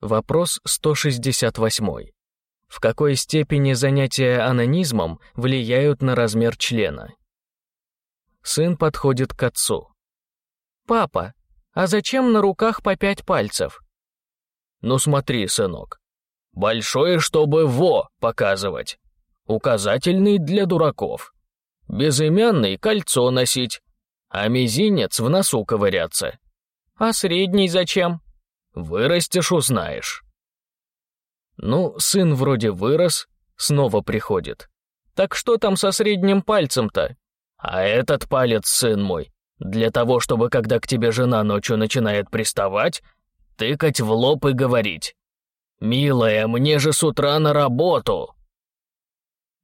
Вопрос 168. В какой степени занятия анонизмом влияют на размер члена? Сын подходит к отцу. «Папа, а зачем на руках по пять пальцев?» «Ну смотри, сынок. Большое, чтобы «во» показывать. Указательный для дураков. Безымянный — кольцо носить, а мизинец в носу ковыряться. А средний зачем? Вырастешь, узнаешь. Ну, сын вроде вырос, снова приходит. Так что там со средним пальцем-то? А этот палец, сын мой, для того, чтобы когда к тебе жена ночью начинает приставать, тыкать в лоб и говорить. «Милая, мне же с утра на работу!»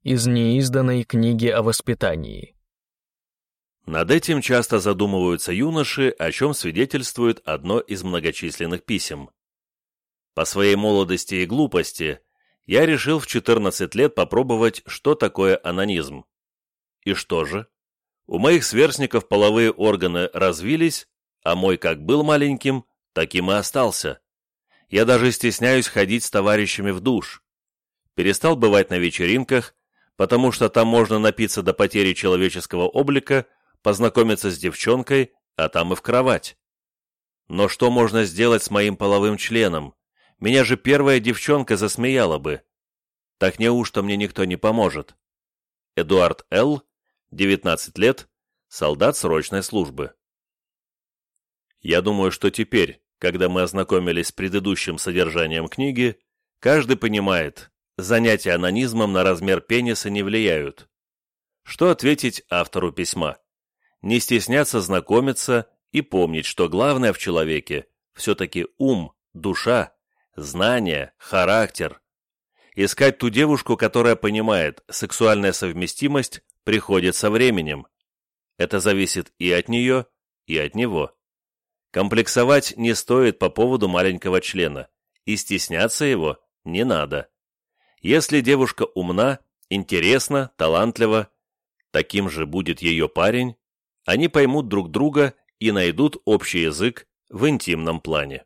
Из неизданной книги о воспитании. Над этим часто задумываются юноши, о чем свидетельствует одно из многочисленных писем. По своей молодости и глупости я решил в 14 лет попробовать, что такое анонизм. И что же? У моих сверстников половые органы развились, а мой как был маленьким, таким и остался. Я даже стесняюсь ходить с товарищами в душ. Перестал бывать на вечеринках, потому что там можно напиться до потери человеческого облика, познакомиться с девчонкой, а там и в кровать. Но что можно сделать с моим половым членом? Меня же первая девчонка засмеяла бы. Так неужто мне никто не поможет? Эдуард Л., 19 лет, солдат срочной службы. Я думаю, что теперь, когда мы ознакомились с предыдущим содержанием книги, каждый понимает, занятия анонизмом на размер пениса не влияют. Что ответить автору письма? Не стесняться знакомиться и помнить, что главное в человеке все-таки ум, душа, знания, характер. Искать ту девушку, которая понимает, сексуальная совместимость приходит со временем. Это зависит и от нее, и от него. Комплексовать не стоит по поводу маленького члена, и стесняться его не надо. Если девушка умна, интересна, талантлива, таким же будет ее парень, они поймут друг друга и найдут общий язык в интимном плане.